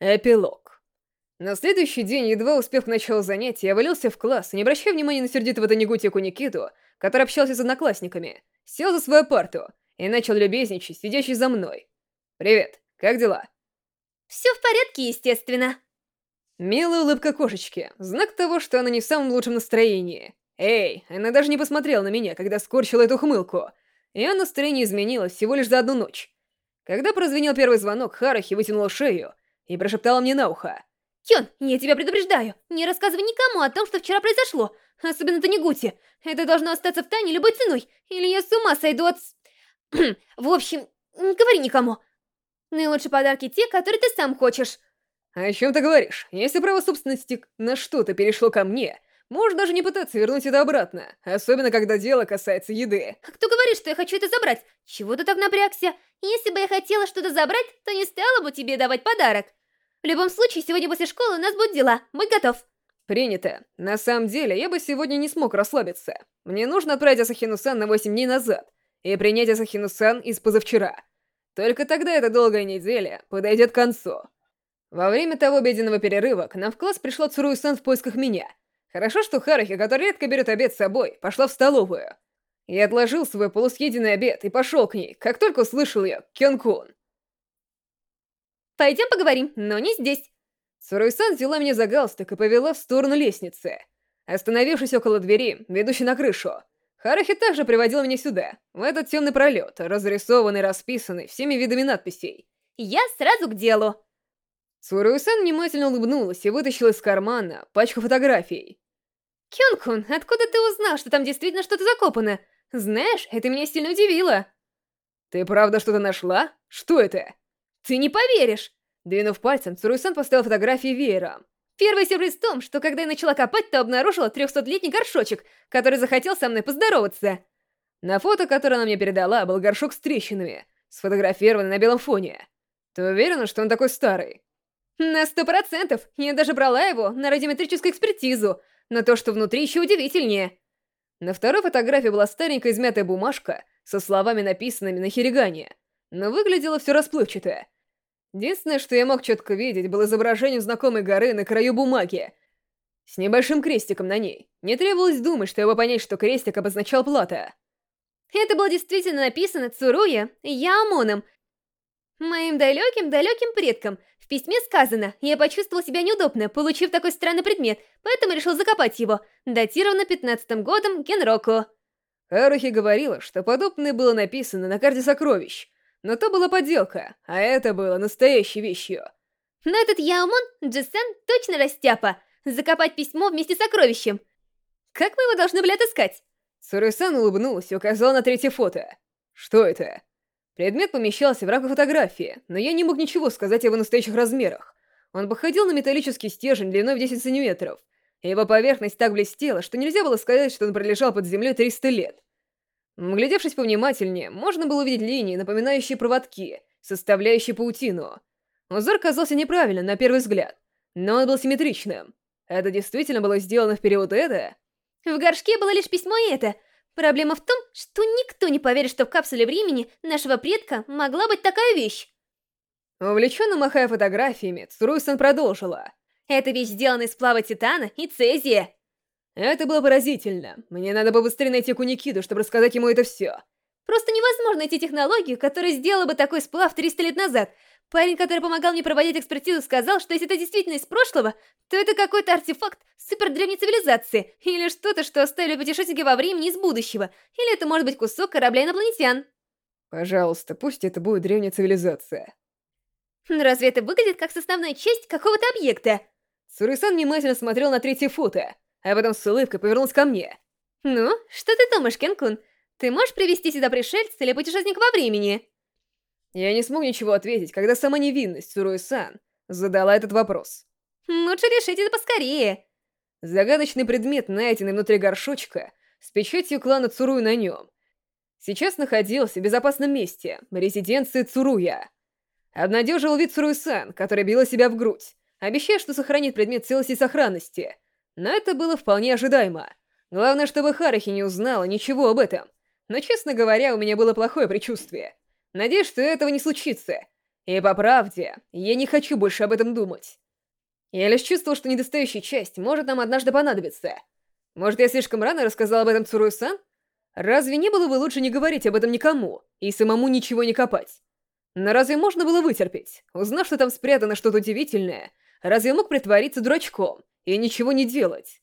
Эпилог. На следующий день, едва успев к началу занятия, я валился в класс, не обращая внимания на сердитого Танегутику Никиту, который общался с одноклассниками, сел за свою парту и начал любезничать, сидящий за мной. «Привет, как дела?» «Все в порядке, естественно». Милая улыбка кошечки, знак того, что она не в самом лучшем настроении. Эй, она даже не посмотрела на меня, когда скорчила эту хмылку. Ее настроение изменилось всего лишь за одну ночь. Когда прозвенел первый звонок, Харахи вытянула шею и прошептала мне на ухо. «Кён, я тебя предупреждаю, не рассказывай никому о том, что вчера произошло, особенно Танегути. Это должно остаться в тайне любой ценой, или я с ума сойду от... в общем, не говори никому. Наилучшие подарки те, которые ты сам хочешь». «О чем ты говоришь? Если право собственности на что-то перешло ко мне, можно даже не пытаться вернуть это обратно, особенно когда дело касается еды». А кто говорит, что я хочу это забрать? Чего ты так напрягся? Если бы я хотела что-то забрать, то не стала бы тебе давать подарок. В любом случае, сегодня после школы у нас будут дела. Будь готов. Принято. На самом деле, я бы сегодня не смог расслабиться. Мне нужно отправить Асахину-сан на 8 дней назад и принять Асахину-сан из позавчера. Только тогда эта долгая неделя подойдет к концу. Во время того обеденного перерыва к нам в класс пришла Цурую-сан в поисках меня. Хорошо, что Харахи, который редко берет обед с собой, пошла в столовую. Я отложил свой полусъеденный обед и пошел к ней, как только услышал ее, Кён-кун. Пойдем поговорим, но не здесь. Суруй-сан взяла меня за галстук и повела в сторону лестницы. Остановившись около двери, ведущей на крышу, Харахи также приводила меня сюда, в этот темный пролет, разрисованный, расписанный всеми видами надписей. Я сразу к делу. Суруй-сан внимательно улыбнулась и вытащила из кармана пачку фотографий. Кён-кун, откуда ты узнал, что там действительно что-то закопано? Знаешь, это меня сильно удивило. Ты правда что-то нашла? Что это? Ты не поверишь! Двинув пальцем, Цуруйсан поставил фотографии веером. Первый сюрприз в том, что когда я начала копать, то обнаружила трехсотлетний горшочек, который захотел со мной поздороваться. На фото, которое она мне передала, был горшок с трещинами, сфотографированный на белом фоне. Ты уверена, что он такой старый? На сто процентов! Я даже брала его на радиометрическую экспертизу, но то, что внутри, еще удивительнее. На второй фотографии была старенькая измятая бумажка со словами, написанными на хиригане, но выглядело все расплывчато. Единственное, что я мог четко видеть, было изображение знакомой горы на краю бумаги, с небольшим крестиком на ней. Не требовалось думать, чтобы понять, что крестик обозначал плата. Это было действительно написано Цуруя Яомоном, моим далеким-далеким предкам. В письме сказано, я почувствовал себя неудобно, получив такой странный предмет, поэтому решил закопать его. Датировано 15 годом Генроку. Харухи говорила, что подобное было написано на карте сокровищ, но то была подделка, а это было настоящей вещью. Но этот Яомон, Джисен, точно растяпа. Закопать письмо вместе с сокровищем. Как мы его должны были отыскать? Сурусан улыбнулась и указала на третье фото. Что это? Предмет помещался в рамках фотографии, но я не мог ничего сказать о его настоящих размерах. Он походил на металлический стержень длиной в 10 сантиметров. Его поверхность так блестела, что нельзя было сказать, что он пролежал под землей 300 лет. Глядевшись повнимательнее, можно было увидеть линии, напоминающие проводки, составляющие паутину. Узор казался неправильным на первый взгляд, но он был симметричным. Это действительно было сделано в период Эда? В горшке было лишь письмо и это. Проблема в том, что никто не поверит, что в капсуле времени нашего предка могла быть такая вещь. Увлеченно махая фотографиями, Цуруйсон продолжила. Эта вещь сделана из сплава титана и цезия. Это было поразительно. Мне надо бы быстрее найти Куникиду, чтобы рассказать ему это все. Просто невозможно найти технологию, которая сделала бы такой сплав 300 лет назад. Парень, который помогал мне проводить экспертизу, сказал, что если это действительно из прошлого, то это какой-то артефакт супер древней цивилизации, или что-то, что оставили путешественники во времени из будущего, или это может быть кусок корабля инопланетян. Пожалуйста, пусть это будет древняя цивилизация. Разве это выглядит как составная часть какого-то объекта? Сурисан внимательно смотрел на третье фото а потом с улыбкой повернулся ко мне. «Ну, что ты думаешь, Кенкун? Ты можешь привести сюда пришельца или путешественника во времени?» Я не смог ничего ответить, когда сама невинность Суруи-сан задала этот вопрос. «Лучше решить это поскорее». Загадочный предмет, найденный внутри горшочка, с печатью клана Цуруй на нем, сейчас находился в безопасном месте, резиденции Цуруя. Обнадежил вид Цуруй-сан, которая била себя в грудь, обещая, что сохранит предмет целости и сохранности — но это было вполне ожидаемо. Главное, чтобы Харахи не узнала ничего об этом. Но, честно говоря, у меня было плохое предчувствие. Надеюсь, что этого не случится. И по правде, я не хочу больше об этом думать. Я лишь чувствовал, что недостающая часть может нам однажды понадобиться. Может, я слишком рано рассказал об этом Цурую-сан? Разве не было бы лучше не говорить об этом никому и самому ничего не копать? Но разве можно было вытерпеть? Узнав, что там спрятано что-то удивительное, разве мог притвориться дурачком и ничего не делать?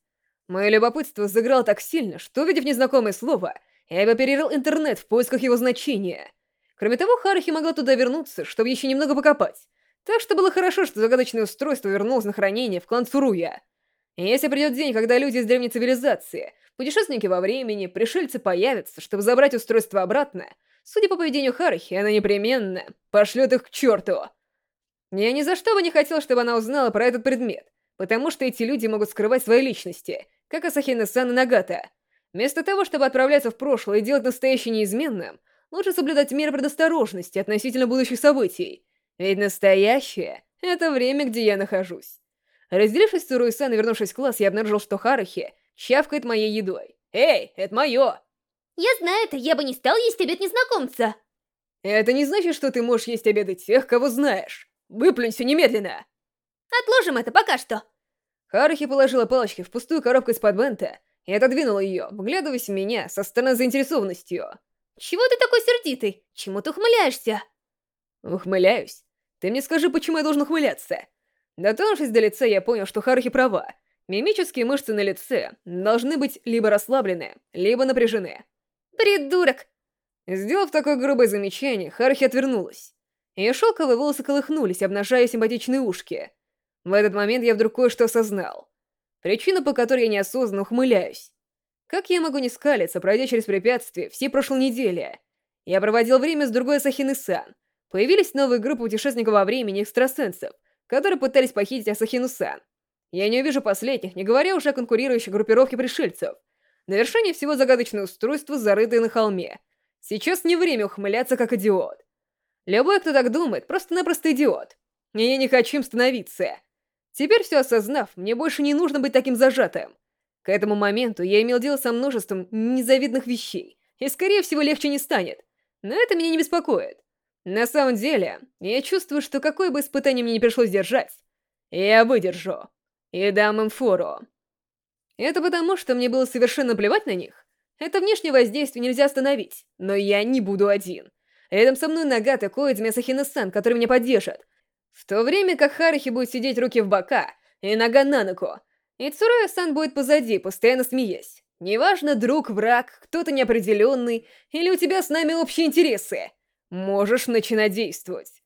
Мое любопытство заграло так сильно, что, увидев незнакомое слово, я бы перерыл интернет в поисках его значения. Кроме того, Харахи могла туда вернуться, чтобы еще немного покопать. Так что было хорошо, что загадочное устройство вернулось на хранение в клан Цуруя. И если придет день, когда люди из древней цивилизации, путешественники во времени, пришельцы появятся, чтобы забрать устройство обратно, судя по поведению Харахи, она непременно пошлет их к черту. Я ни за что бы не хотел, чтобы она узнала про этот предмет, потому что эти люди могут скрывать свои личности, как Асахина-сан и Нагата. Вместо того, чтобы отправляться в прошлое и делать настоящее неизменным, лучше соблюдать меры предосторожности относительно будущих событий. Ведь настоящее — это время, где я нахожусь. Разделившись с Цуруи-сан и вернувшись в класс, я обнаружил, что Харахи чавкает моей едой. «Эй, это мое!» «Я знаю это, я бы не стал есть обед незнакомца!» «Это не значит, что ты можешь есть обеды тех, кого знаешь. Выплюнься немедленно!» «Отложим это пока что!» Харахи положила палочки в пустую коробку из-под бента и отодвинула ее, вглядываясь в меня со стороны заинтересованностью. «Чего ты такой сердитый? Чему ты ухмыляешься?» «Ухмыляюсь? Ты мне скажи, почему я должен ухмыляться?» Дотронувшись до лица, я понял, что Харахи права. Мимические мышцы на лице должны быть либо расслаблены, либо напряжены. «Придурок!» Сделав такое грубое замечание, Харахи отвернулась. Ее шелковые волосы колыхнулись, обнажая симпатичные ушки. В этот момент я вдруг кое-что осознал. Причина, по которой я неосознанно ухмыляюсь. Как я могу не скалиться, пройдя через препятствия все прошлой недели? Я проводил время с другой Асахины-сан. Появились новые группы путешественников во времени экстрасенсов, которые пытались похитить Асахину-сан. Я не увижу последних, не говоря уже о конкурирующей группировке пришельцев. На вершине всего загадочное устройство, зарытое на холме. Сейчас не время ухмыляться как идиот. Любой, кто так думает, просто-напросто идиот. И я не хочу им становиться. Теперь все осознав, мне больше не нужно быть таким зажатым. К этому моменту я имел дело со множеством незавидных вещей, и, скорее всего, легче не станет. Но это меня не беспокоит. На самом деле, я чувствую, что какое бы испытание мне не пришлось держать, я выдержу. И дам им фору. Это потому, что мне было совершенно плевать на них. Это внешнее воздействие нельзя остановить, но я не буду один. Рядом со мной Нагата, Коидзми, Асахина-сан, которые меня поддержат. В то время как Харахи будет сидеть руки в бока, и нога на ногу, и Цуруя-сан будет позади, постоянно смеясь. Неважно, друг, враг, кто-то неопределенный, или у тебя с нами общие интересы. Можешь начинать действовать.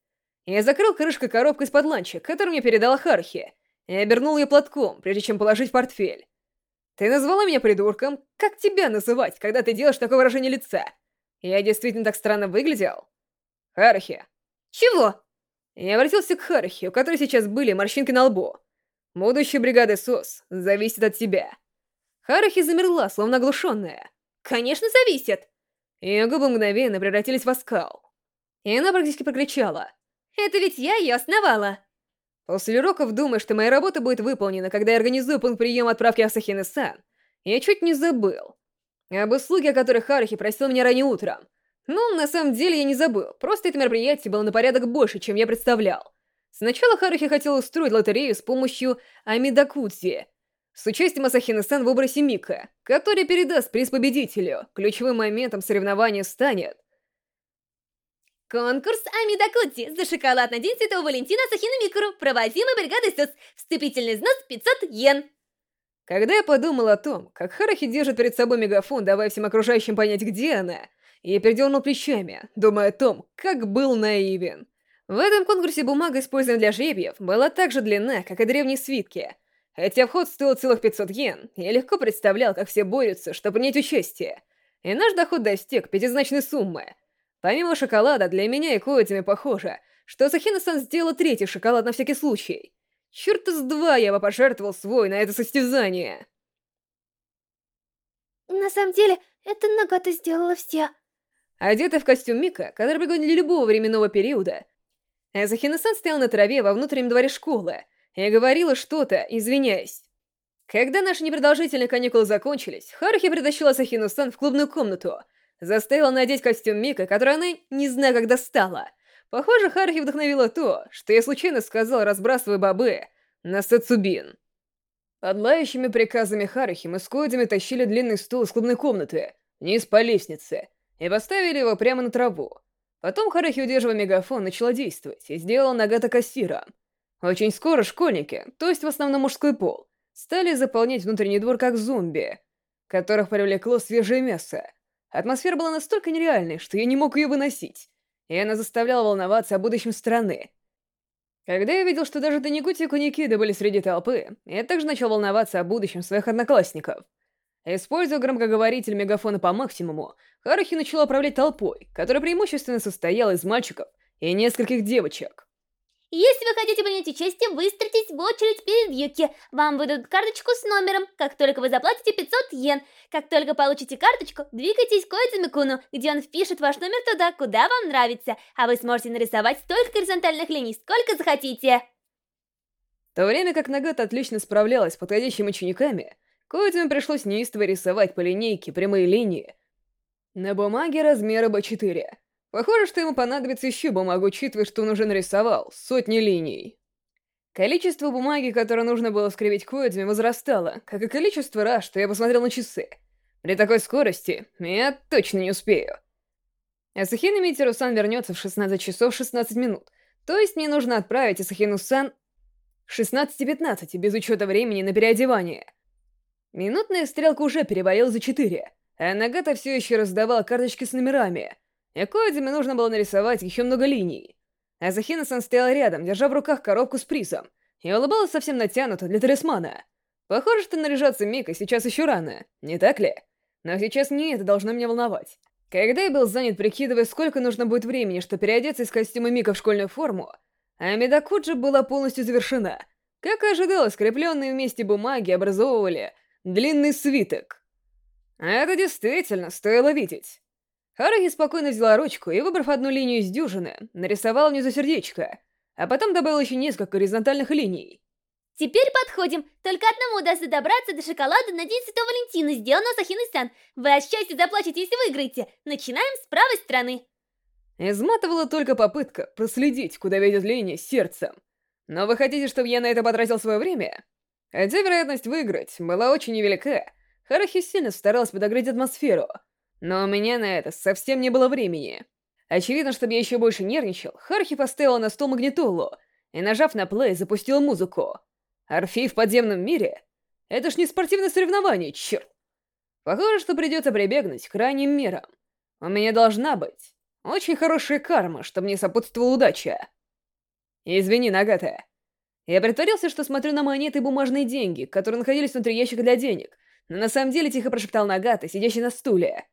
Я закрыл крышкой коробку из-под ланча, которую мне передала Хархи, и обернул ее платком, прежде чем положить в портфель. Ты назвала меня придурком? Как тебя называть, когда ты делаешь такое выражение лица? Я действительно так странно выглядел? Хархи. Чего? Я обратился к Хархи, у которой сейчас были морщинки на лбу. Будущее бригады СОС зависит от тебя. Харахи замерла, словно оглушенная. Конечно, зависит. Ее губы мгновенно превратились в оскал. И она практически прокричала. «Это ведь я ее основала!» После уроков, думая, что моя работа будет выполнена, когда я организую пункт приема отправки Асахины-сан, я чуть не забыл. Об услуге, о которой Харахи просил меня ранее утром. Ну, на самом деле я не забыл, просто это мероприятие было на порядок больше, чем я представлял. Сначала Харахи хотел устроить лотерею с помощью Амидакудзи, с участием Асахины-сан в образе Мика, который передаст приз победителю. Ключевым моментом соревнования станет Конкурс Амидакути за шоколад на День Святого Валентина Сахина Микуру, проводимый бригадой СОС. Вступительный взнос 500 йен. Когда я подумал о том, как Харахи держит перед собой мегафон, давая всем окружающим понять, где она, я передернул плечами, думая о том, как был наивен. В этом конкурсе бумага, используемая для жребьев, была так же длинна, как и древние свитки. Хотя вход стоил целых 500 йен, я легко представлял, как все борются, чтобы принять участие. И наш доход достиг пятизначной суммы — Помимо шоколада, для меня и Коэтами похоже, что Сахина-сан сделала третий шоколад на всякий случай. Черт с два я бы пожертвовал свой на это состязание. На самом деле, это Нагата сделала все. Одетая в костюм Мика, который пригоден для любого временного периода, Сахина-сан стоял на траве во внутреннем дворе школы и говорила что-то, извиняясь. Когда наши непродолжительные каникулы закончились, Харухи притащила Сахину-сан в клубную комнату — Заставила надеть костюм Мика, который она, не знаю, как достала. Похоже, Харахи вдохновило то, что я случайно сказал, разбрасывая бобы на Сацубин. Под лающими приказами Харахи мы с Коидами тащили длинный стул из клубной комнаты, вниз по лестнице, и поставили его прямо на траву. Потом Харахи, удерживая мегафон, начала действовать и сделала Нагата кассиром. Очень скоро школьники, то есть в основном мужской пол, стали заполнять внутренний двор как зомби, которых привлекло свежее мясо. Атмосфера была настолько нереальной, что я не мог ее выносить, и она заставляла волноваться о будущем страны. Когда я видел, что даже Таникути и Куникида были среди толпы, я также начал волноваться о будущем своих одноклассников. Используя громкоговоритель мегафона по максимуму, Харухи начала управлять толпой, которая преимущественно состояла из мальчиков и нескольких девочек. Если вы хотите принять участие, выстроитесь в очередь перед Юки. Вам выдадут карточку с номером, как только вы заплатите 500 йен. Как только получите карточку, двигайтесь к Коидзуми-куну, где он впишет ваш номер туда, куда вам нравится, а вы сможете нарисовать столько горизонтальных линий, сколько захотите. В то время как Нагата отлично справлялась с подходящими учениками, Коидзуми пришлось неистово рисовать по линейке прямые линии на бумаге размера B4. Похоже, что ему понадобится еще бумага, учитывая, что он уже нарисовал сотни линий. Количество бумаги, которое нужно было скривить Коидзме, возрастало, как и количество раз, что я посмотрел на часы. При такой скорости я точно не успею. Асахина Митеру-сан вернется в 16 часов 16 минут, то есть мне нужно отправить Асахину-сан 16.15, без учета времени на переодевание. Минутная стрелка уже перевалила за 4, а Нагата все еще раздавала карточки с номерами — и Коидзиме нужно было нарисовать еще много линий. Азахина-сан стояла рядом, держа в руках коробку с призом, и улыбалась совсем натянуто для талисмана. Похоже, что наряжаться Мика сейчас еще рано, не так ли? Но сейчас не это должно меня волновать. Когда я был занят, прикидывая, сколько нужно будет времени, чтобы переодеться из костюма Мика в школьную форму, а Медакуджи была полностью завершена. Как и ожидалось, скрепленные вместе бумаги образовывали длинный свиток. Это действительно стоило видеть. Харуги спокойно взяла ручку и, выбрав одну линию из дюжины, нарисовала внизу сердечко, а потом добавила еще несколько горизонтальных линий. Теперь подходим. Только одному удастся добраться до шоколада на День Святого Валентина, сделанного Сахины-сан. Вы от счастья заплатите, если выиграете. Начинаем с правой стороны. Изматывала только попытка проследить, куда ведет линия с сердцем. Но вы хотите, чтобы я на это потратил свое время? Хотя вероятность выиграть была очень невелика, Харахи сильно старалась подогреть атмосферу — но у меня на это совсем не было времени. Очевидно, чтобы я еще больше нервничал, Хархи поставила на стол магнитолу и, нажав на плей, запустила музыку. Орфей в подземном мире? Это ж не спортивное соревнование, черт! Похоже, что придется прибегнуть к крайним мерам. У меня должна быть очень хорошая карма, чтобы мне сопутствовала удача. Извини, Нагата. Я притворился, что смотрю на монеты и бумажные деньги, которые находились внутри ящика для денег, но на самом деле тихо прошептал Нагата, сидящий на стуле.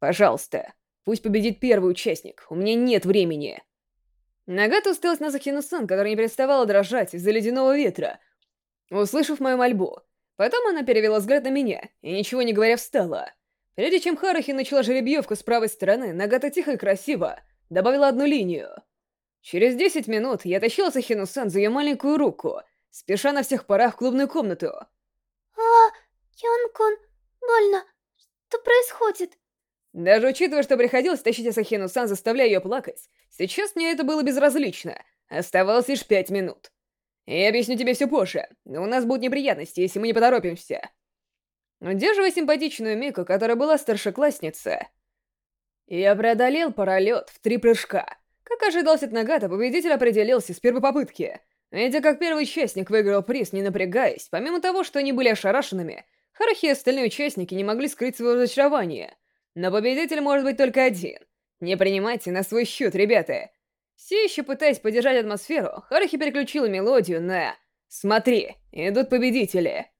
Пожалуйста, пусть победит первый участник, у меня нет времени. Нагата усталась на Захину-сан, которая не переставала дрожать из-за ледяного ветра, услышав мою мольбу. Потом она перевела взгляд на меня и, ничего не говоря, встала. Прежде чем Харахи начала жеребьевку с правой стороны, Нагата тихо и красиво добавила одну линию. Через 10 минут я тащила Сахину-сан за ее маленькую руку, спеша на всех парах в клубную комнату. «А, Кён-кун, больно. Что происходит?» Даже учитывая, что приходилось тащить Асахину-сан, заставляя ее плакать, сейчас мне это было безразлично. Оставалось лишь пять минут. Я объясню тебе все позже, но у нас будут неприятности, если мы не поторопимся. Удерживая симпатичную Мику, которая была старшеклассница, я преодолел паралет в три прыжка. Как ожидалось от Нагата, победитель определился с первой попытки. Видя, как первый участник выиграл приз, не напрягаясь, помимо того, что они были ошарашенными, Харахи и остальные участники не могли скрыть свое разочарование — но победитель может быть только один. Не принимайте на свой счет, ребята. Все еще пытаясь поддержать атмосферу, Харахи переключила мелодию на «Смотри, идут победители».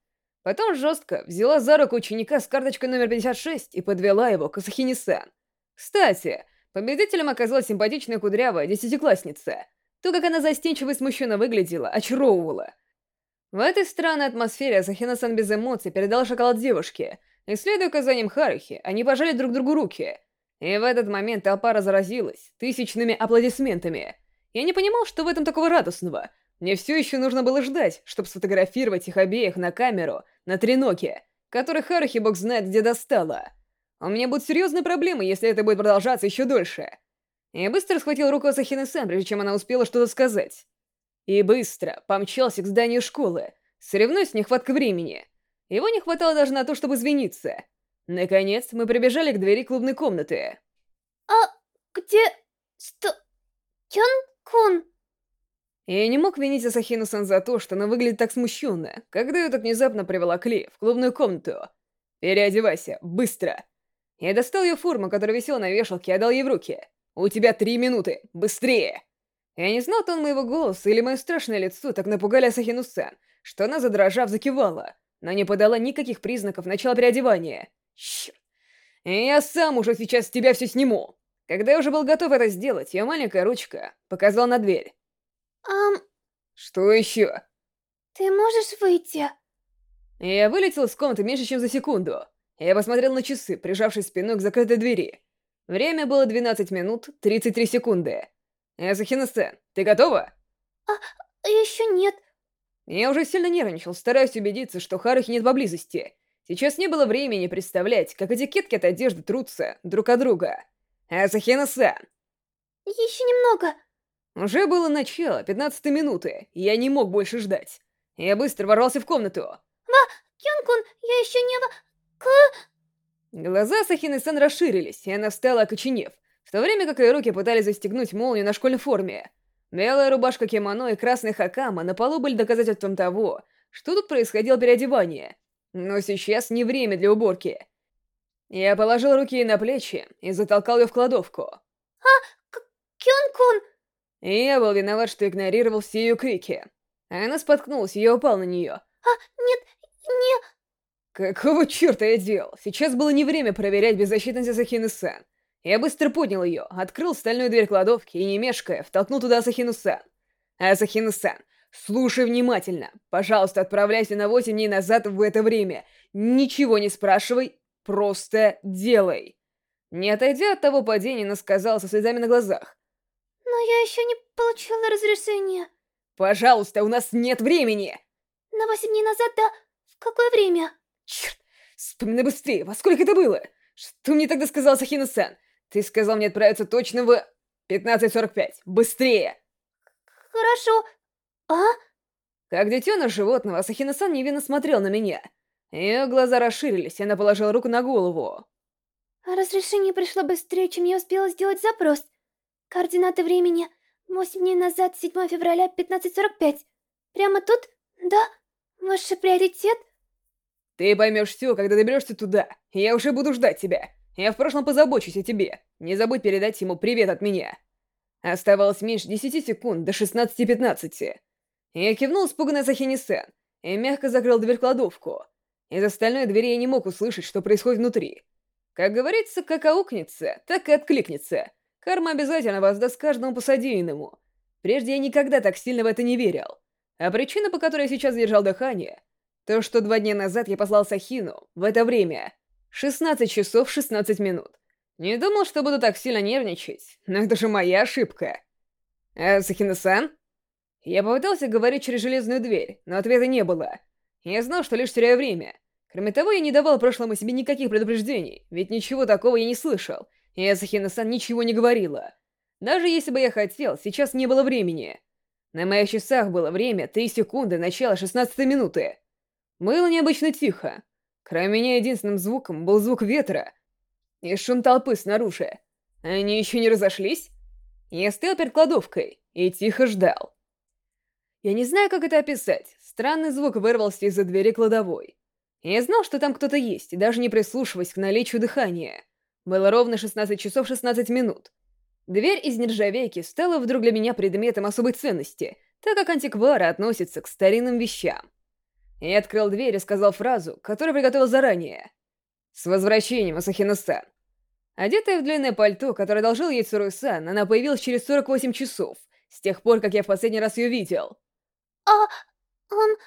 Потом жестко взяла за руку ученика с карточкой номер 56 и подвела его к Асахини-сан. Кстати, победителем оказалась симпатичная кудрявая десятиклассница. То, как она застенчиво и смущенно выглядела, очаровывала. В этой странной атмосфере Асахина-сан без эмоций передал шоколад девушке — и следуя указаниям Харухи, они пожали друг другу руки. И в этот момент толпа разразилась тысячными аплодисментами. Я не понимал, что в этом такого радостного. Мне все еще нужно было ждать, чтобы сфотографировать их обеих на камеру, на треноке, который Харухи бог знает где достала. У меня будут серьезные проблемы, если это будет продолжаться еще дольше. Я быстро схватил руку Асахины-сан, прежде чем она успела что-то сказать. И быстро помчался к зданию школы, соревнуясь с нехваткой времени. Его не хватало даже на то, чтобы извиниться. Наконец, мы прибежали к двери клубной комнаты. «А где... что... Кён-кун?» Я не мог винить Асахину-сан за то, что она выглядит так смущенно, когда ее так внезапно привела Кли в клубную комнату. «Переодевайся, быстро!» Я достал ее форму, которая висела на вешалке, и отдал ей в руки. «У тебя три минуты! Быстрее!» Я не знал тон моего голоса или мое страшное лицо так напугали Асахину-сан, что она, задрожав, закивала, но не подала никаких признаков начала переодевания. Черт. Я сам уже сейчас с тебя все сниму. Когда я уже был готов это сделать, ее маленькая ручка показала на дверь. «Ам...» «Что еще?» «Ты можешь выйти?» Я вылетел из комнаты меньше, чем за секунду. Я посмотрел на часы, прижавшись спиной к закрытой двери. Время было 12 минут 33 секунды. Эсахина-сан, ты готова? А, еще нет. Я уже сильно нервничал, стараясь убедиться, что Харухи нет поблизости. Сейчас не было времени представлять, как этикетки от одежды трутся друг от друга. Эсахина-сан! Еще немного. Уже было начало 15 минуты, и я не мог больше ждать. Я быстро ворвался в комнату. Ва, Кён-кун, я еще не... К... Глаза Сахины-сан расширились, и она встала, окоченев, в то время как ее руки пытались застегнуть молнию на школьной форме. Белая рубашка кимоно и красный хакама на полу были доказательством того, что тут происходило переодевание. Но сейчас не время для уборки. Я положил руки ей на плечи и затолкал ее в кладовку. «А, Кён-кун!» И я был виноват, что игнорировал все ее крики. Она споткнулась, и я упал на нее. «А, нет, не...» Какого черта я делал? Сейчас было не время проверять беззащитность Асахины-сан. Я быстро поднял ее, открыл стальную дверь кладовки и, не мешкая, втолкнул туда Асахину-сан. Асахину-сан, слушай внимательно. Пожалуйста, отправляйся на 8 дней назад в это время. Ничего не спрашивай, просто делай. Не отойдя от того падения, она сказала со слезами на глазах. Но я еще не получила разрешения. Пожалуйста, у нас нет времени. На 8 дней назад, да? В какое время? Черт, вспоминай быстрее, во сколько это было? Что мне тогда сказал Сахина-сан? Ты сказал мне отправиться точно в 15.45. Быстрее! Хорошо. А? Как детеныш животного, Сахина-сан невинно смотрел на меня. Ее глаза расширились, и она положила руку на голову. Разрешение пришло быстрее, чем я успела сделать запрос. Координаты времени 8 дней назад, 7 февраля, 15.45. Прямо тут? Да? Ваш приоритет? Ты поймешь все, когда доберешься туда. Я уже буду ждать тебя. Я в прошлом позабочусь о тебе. Не забудь передать ему привет от меня. Оставалось меньше 10 секунд до 16.15. Я кивнул испуганно Сахини-сан и мягко закрыл дверь кладовку. Из остальной двери я не мог услышать, что происходит внутри. Как говорится, как аукнется, так и откликнется. Карма обязательно воздаст каждому посадийному. Прежде я никогда так сильно в это не верил. А причина, по которой я сейчас держал дыхание, то, что два дня назад я послал Сахину в это время 16 часов 16 минут. Не думал, что буду так сильно нервничать, но это же моя ошибка. А Сахина-сан? Я попытался говорить через железную дверь, но ответа не было. Я знал, что лишь теряю время. Кроме того, я не давал прошлому себе никаких предупреждений, ведь ничего такого я не слышал, и Асахина-сан ничего не говорила. Даже если бы я хотел, сейчас не было времени. На моих часах было время 3 секунды начала 16 минуты. Было необычно тихо. Кроме меня единственным звуком был звук ветра и шум толпы снаружи. Они еще не разошлись? Я стоял перед кладовкой и тихо ждал. Я не знаю, как это описать. Странный звук вырвался из-за двери кладовой. Я знал, что там кто-то есть, даже не прислушиваясь к наличию дыхания. Было ровно 16 часов 16 минут. Дверь из нержавейки стала вдруг для меня предметом особой ценности, так как антиквары относятся к старинным вещам. Я открыл дверь и сказал фразу, которую приготовил заранее. «С возвращением, Асахина-сан!» Одетая в длинное пальто, которое одолжил ей Цуру-сан, она появилась через 48 часов, с тех пор, как я в последний раз ее видел. «А... он...»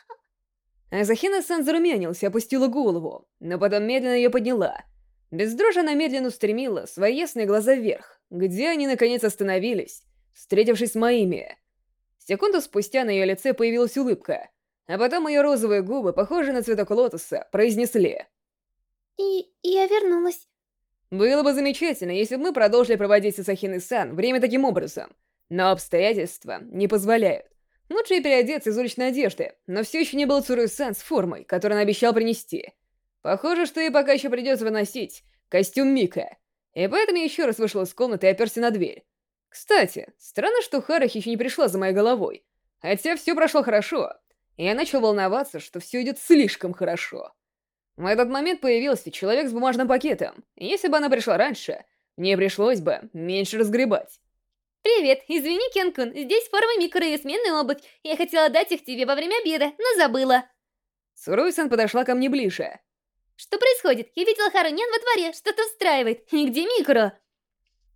Асахина-сан зарумянился, опустила голову, но потом медленно ее подняла. Без дрожи она медленно устремила свои ясные глаза вверх, где они наконец остановились, встретившись с моими. Секунду спустя на ее лице появилась улыбка — а потом ее розовые губы, похожие на цветок лотоса, произнесли. «И я вернулась». Было бы замечательно, если бы мы продолжили проводить с Асахиной-сан время таким образом, но обстоятельства не позволяют. Лучше и переодеться из уличной одежды, но все еще не было Цуруи-сан с формой, которую он обещал принести. Похоже, что ей пока еще придется выносить костюм Мика. И поэтому я еще раз вышел из комнаты и оперся на дверь. Кстати, странно, что Харахи еще не пришла за моей головой. Хотя все прошло хорошо, и я начал волноваться, что все идет слишком хорошо. В этот момент появился человек с бумажным пакетом, если бы она пришла раньше, мне пришлось бы меньше разгребать. «Привет, извини, Кенкун, здесь форма микро и сменная обувь. Я хотела дать их тебе во время обеда, но забыла». Суруйсан подошла ко мне ближе. «Что происходит? Я видела Харунян во дворе, что-то устраивает. И где микро?»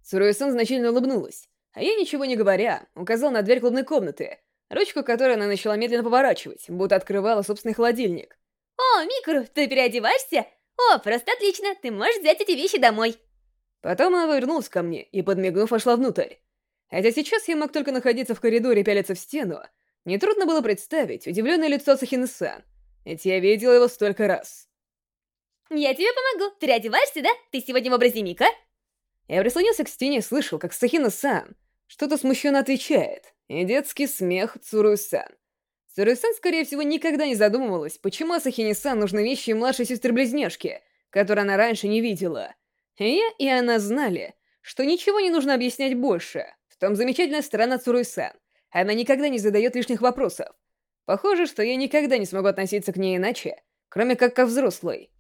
Суруйсан значительно улыбнулась, а я, ничего не говоря, указал на дверь клубной комнаты, ручку которой она начала медленно поворачивать, будто открывала собственный холодильник. «О, Микру, ты переодеваешься? О, просто отлично, ты можешь взять эти вещи домой». Потом она вернулась ко мне и, подмигнув, вошла внутрь. Хотя сейчас я мог только находиться в коридоре и пялиться в стену, нетрудно было представить удивленное лицо Сахины-сан, ведь я видел его столько раз. «Я тебе помогу. Ты одеваешься, да? Ты сегодня в образе Мика?» Я прислонился к стене и слышал, как Сахина-сан что-то смущенно отвечает, и детский смех Цуру-сан. Цуру-сан, скорее всего, никогда не задумывалась, почему Асахини-сан нужны вещи младшей сестры-близняшки, которые она раньше не видела. И я и она знали, что ничего не нужно объяснять больше. В том замечательная сторона Цуруй-сан. Она никогда не задает лишних вопросов. Похоже, что я никогда не смогу относиться к ней иначе, кроме как ко взрослой.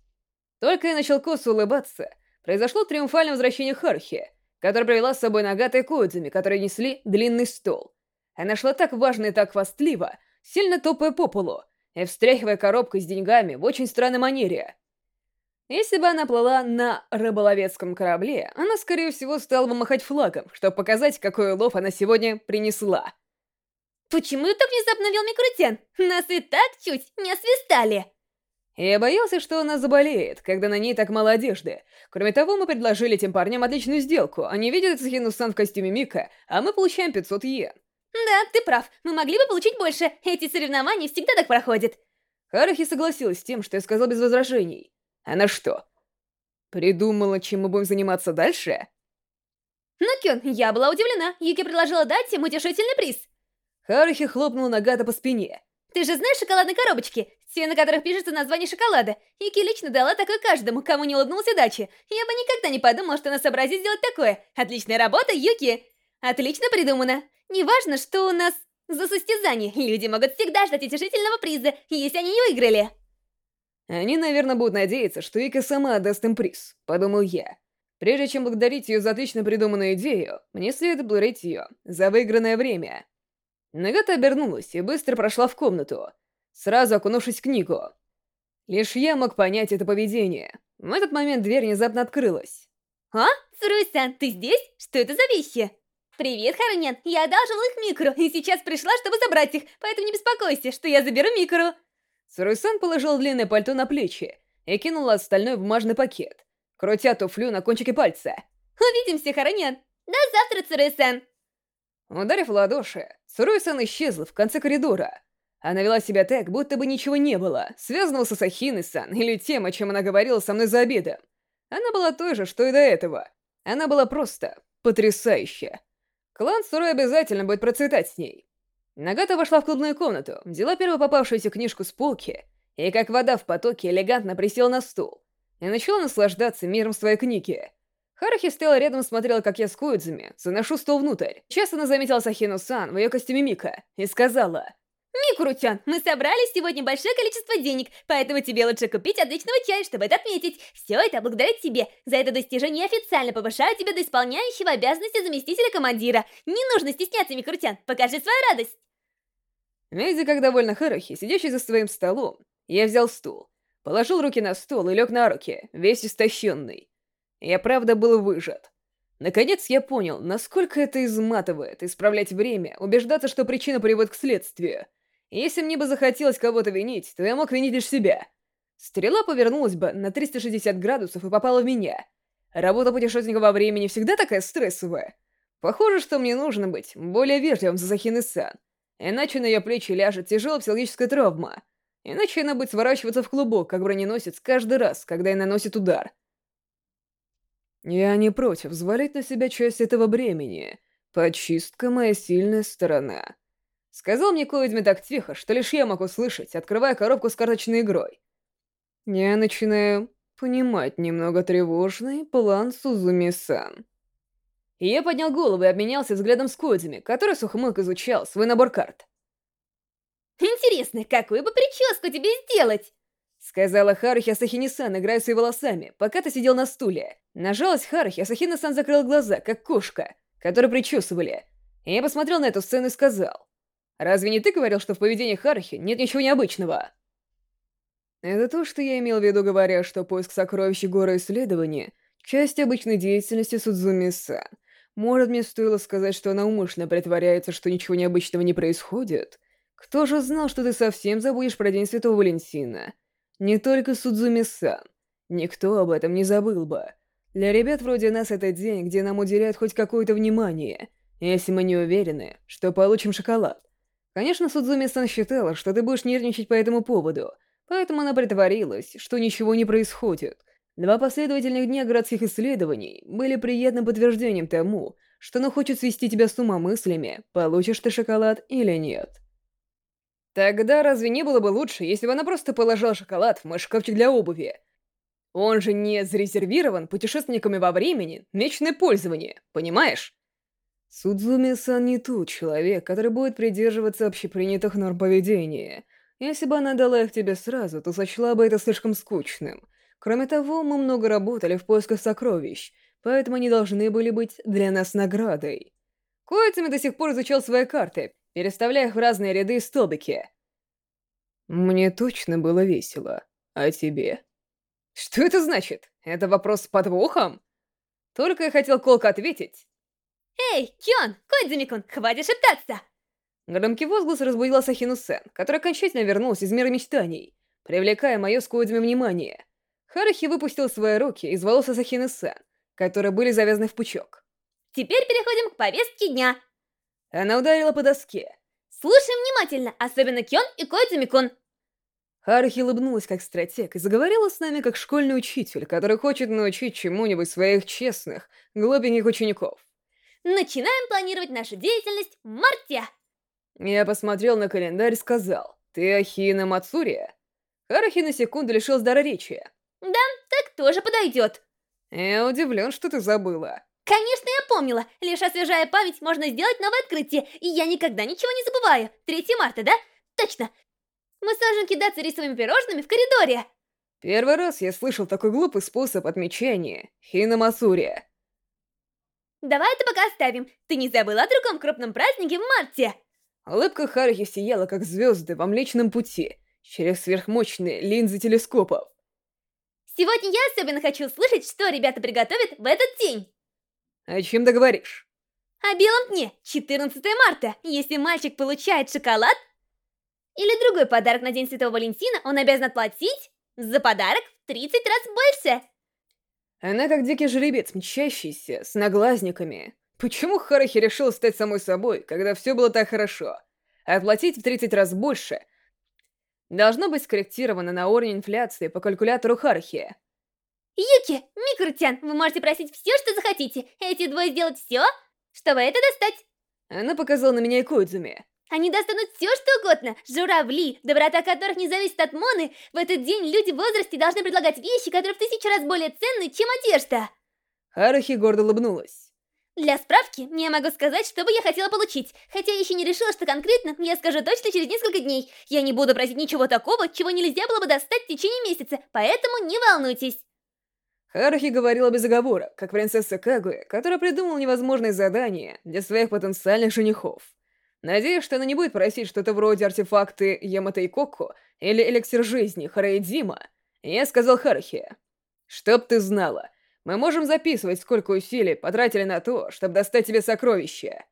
Только я начал косо улыбаться, произошло триумфальное возвращение Хархи, которая привела с собой Нагата и Коидзуми, которые несли длинный стол. Она шла так важно и так хвастливо, сильно топая по полу, и встряхивая коробкой с деньгами в очень странной манере. Если бы она плыла на рыболовецком корабле, она, скорее всего, стала бы махать флагом, чтобы показать, какой улов она сегодня принесла. «Почему ты так внезапно вел Микрутен? Нас и так чуть не освистали!» Я боялся, что она заболеет, когда на ней так мало одежды. Кроме того, мы предложили этим парням отличную сделку. Они видят Цахину-сан в костюме Мика, а мы получаем 500 йен. Да, ты прав. Мы могли бы получить больше. Эти соревнования всегда так проходят. Харахи согласилась с тем, что я сказал без возражений. Она что, придумала, чем мы будем заниматься дальше? Ну, Кён, я была удивлена. Юки предложила дать им утешительный приз. Харахи хлопнул Нагата по спине. Ты же знаешь шоколадные коробочки? Те, на которых пишется название шоколада. Юки лично дала такой каждому, кому не улыбнулся удачи. Я бы никогда не подумала, что она сообразит сделать такое. Отличная работа, Юки! Отлично придумано. Неважно, что у нас за состязание. Люди могут всегда ждать утешительного приза, если они не выиграли. Они, наверное, будут надеяться, что Ика сама отдаст им приз, подумал я. Прежде чем благодарить ее за отлично придуманную идею, мне следует благодарить ее за выигранное время. Нагата обернулась и быстро прошла в комнату, сразу окунувшись в книгу. Лишь я мог понять это поведение. В этот момент дверь внезапно открылась. «А? Цуруй-сан, ты здесь? Что это за вещи?» «Привет, Харунян, я одалживала их Микру, и сейчас пришла, чтобы забрать их, поэтому не беспокойся, что я заберу Микру». Цуруй-сан положил длинное пальто на плечи и кинула остальной бумажный пакет, крутя туфлю на кончике пальца. «Увидимся, Харунян! До завтра, Цуруй-сан!» Ударив в ладоши, Цуруй-сан исчезла в конце коридора. Она вела себя так, будто бы ничего не было, связанного с Асахиной-сан или тем, о чем она говорила со мной за обедом. Она была той же, что и до этого. Она была просто потрясающая. Клан Сурой обязательно будет процветать с ней. Нагата вошла в клубную комнату, взяла первую попавшуюся книжку с полки и, как вода в потоке, элегантно присела на стул и начала наслаждаться миром своей книги. Харахи стояла рядом и смотрела, как я с Коидзуми заношу стол внутрь. Часто она заметила Сахину-сан в ее костюме Мика и сказала... Микрутян, мы собрали сегодня большое количество денег, поэтому тебе лучше купить отличного чая, чтобы это отметить. Все это благодаря тебе. За это достижение официально повышаю тебя до исполняющего обязанности заместителя командира. Не нужно стесняться, Микрутян, покажи свою радость. Видя, как довольна Харахи, сидящий за своим столом, я взял стул, положил руки на стол и лег на руки, весь истощенный. Я правда был выжат. Наконец я понял, насколько это изматывает, исправлять время, убеждаться, что причина приводит к следствию. Если мне бы захотелось кого-то винить, то я мог винить лишь себя. Стрела повернулась бы на 360 градусов и попала в меня. Работа путешественника во времени всегда такая стрессовая. Похоже, что мне нужно быть более вежливым за Захины-сан. Иначе на ее плечи ляжет тяжелая психологическая травма. Иначе она будет сворачиваться в клубок, как броненосец, каждый раз, когда ей наносит удар. Я не против взвалить на себя часть этого бремени. Почистка — моя сильная сторона. Сказал мне Коидми так тихо, что лишь я могу слышать, открывая коробку с карточной игрой. Я начинаю понимать немного тревожный план Сузуми-сан. Я поднял голову и обменялся взглядом с Коидзами, который с ухмылкой изучал свой набор карт. «Интересно, какую бы прическу тебе сделать?» Сказала Харухи Асахини-сан, играя своими волосами, пока ты сидел на стуле. Нажалась Харухи, Асахина-сан закрыл глаза, как кошка, которую причесывали. И я посмотрел на эту сцену и сказал. Разве не ты говорил, что в поведении Харахи нет ничего необычного? Это то, что я имел в виду, говоря, что поиск сокровищ горы исследования — часть обычной деятельности Судзуми-сан. Может, мне стоило сказать, что она умышленно притворяется, что ничего необычного не происходит? Кто же знал, что ты совсем забудешь про День Святого Валентина? Не только Судзуми-сан. Никто об этом не забыл бы. Для ребят вроде нас это день, где нам уделяют хоть какое-то внимание, если мы не уверены, что получим шоколад. Конечно, Судзуми-сан считала, что ты будешь нервничать по этому поводу, поэтому она притворилась, что ничего не происходит. Два последовательных дня городских исследований были приятным подтверждением тому, что она хочет свести тебя с ума мыслями, получишь ты шоколад или нет. Тогда разве не было бы лучше, если бы она просто положила шоколад в мой шкафчик для обуви? Он же не зарезервирован путешественниками во времени, вечное пользование, понимаешь? Судзуми-сан не тот человек, который будет придерживаться общепринятых норм поведения. Если бы она дала их тебе сразу, то сочла бы это слишком скучным. Кроме того, мы много работали в поисках сокровищ, поэтому они должны были быть для нас наградой. Коэцами до сих пор изучал свои карты, переставляя их в разные ряды и столбики. Мне точно было весело. А тебе? Что это значит? Это вопрос с подвохом? Только я хотел колко ответить, «Эй, Кион, Кодзуми-кун, хватит шептаться!» Громкий возглас разбудил Асахину-сен, который окончательно вернулся из мира мечтаний, привлекая мое с Кодзуми внимание. Харахи выпустил свои руки из волос Асахины-сен, которые были завязаны в пучок. «Теперь переходим к повестке дня!» Она ударила по доске. «Слушаем внимательно, особенно Кион и Кодзуми-кун!» Харахи улыбнулась как стратег и заговорила с нами как школьный учитель, который хочет научить чему-нибудь своих честных, глупеньких учеников. Начинаем планировать нашу деятельность в марте. Я посмотрел на календарь и сказал, ты Ахина Мацурия? Харахи на секунду лишил дара речи. Да, так тоже подойдет. Я удивлен, что ты забыла. Конечно, я помнила. Лишь освежая память, можно сделать новое открытие. И я никогда ничего не забываю. 3 марта, да? Точно. Мы сможем кидаться рисовыми пирожными в коридоре. Первый раз я слышал такой глупый способ отмечания. Хинамасурия. Давай это пока оставим. Ты не забыла о другом крупном празднике в марте? Улыбка Харухи сияла, как звезды во Млечном Пути, через сверхмощные линзы телескопов. Сегодня я особенно хочу услышать, что ребята приготовят в этот день. О чем ты говоришь? О белом дне, 14 марта. Если мальчик получает шоколад или другой подарок на День Святого Валентина, он обязан отплатить за подарок в 30 раз больше. Она как дикий жеребец, мчащийся, с наглазниками. Почему Харахи решил стать самой собой, когда все было так хорошо? Отплатить в 30 раз больше должно быть скорректировано на уровень инфляции по калькулятору Харахи. Юки, Микрутян, вы можете просить все, что захотите. Эти двое сделают все, чтобы это достать. Она показала на меня и Кодзуми. Они достанут все, что угодно. Журавли, доброта которых не зависит от моны. В этот день люди в возрасте должны предлагать вещи, которые в тысячу раз более ценны, чем одежда. Харахи гордо улыбнулась. Для справки, я могу сказать, что бы я хотела получить. Хотя я еще не решила, что конкретно, я скажу точно через несколько дней. Я не буду просить ничего такого, чего нельзя было бы достать в течение месяца, поэтому не волнуйтесь. Харахи говорила без оговора, как принцесса Кагуя, которая придумала невозможные задания для своих потенциальных женихов. Надеюсь, что она не будет просить что-то вроде артефакты Ямато и Коко или эликсир жизни Харейдима. Я сказал Харахи, чтоб ты знала, мы можем записывать, сколько усилий потратили на то, чтобы достать тебе сокровища.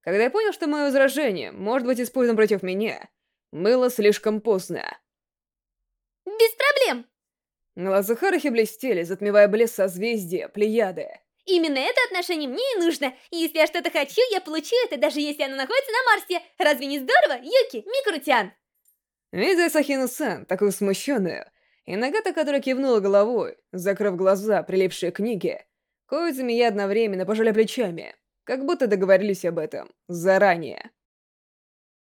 Когда я понял, что мое возражение может быть использовано против меня, было слишком поздно. Без проблем! Глаза Харахи блестели, затмевая блеск созвездия, Плеяды. Именно это отношение мне и нужно. Если я что-то хочу, я получу это, даже если оно находится на Марсе. Разве не здорово, Юки, Микрутян? Видя Сахину-сан, такую смущенную, и Нагата, которая кивнула головой, закрыв глаза, прилипшие к книге, Коидзуми и я одновременно пожали плечами, как будто договорились об этом заранее.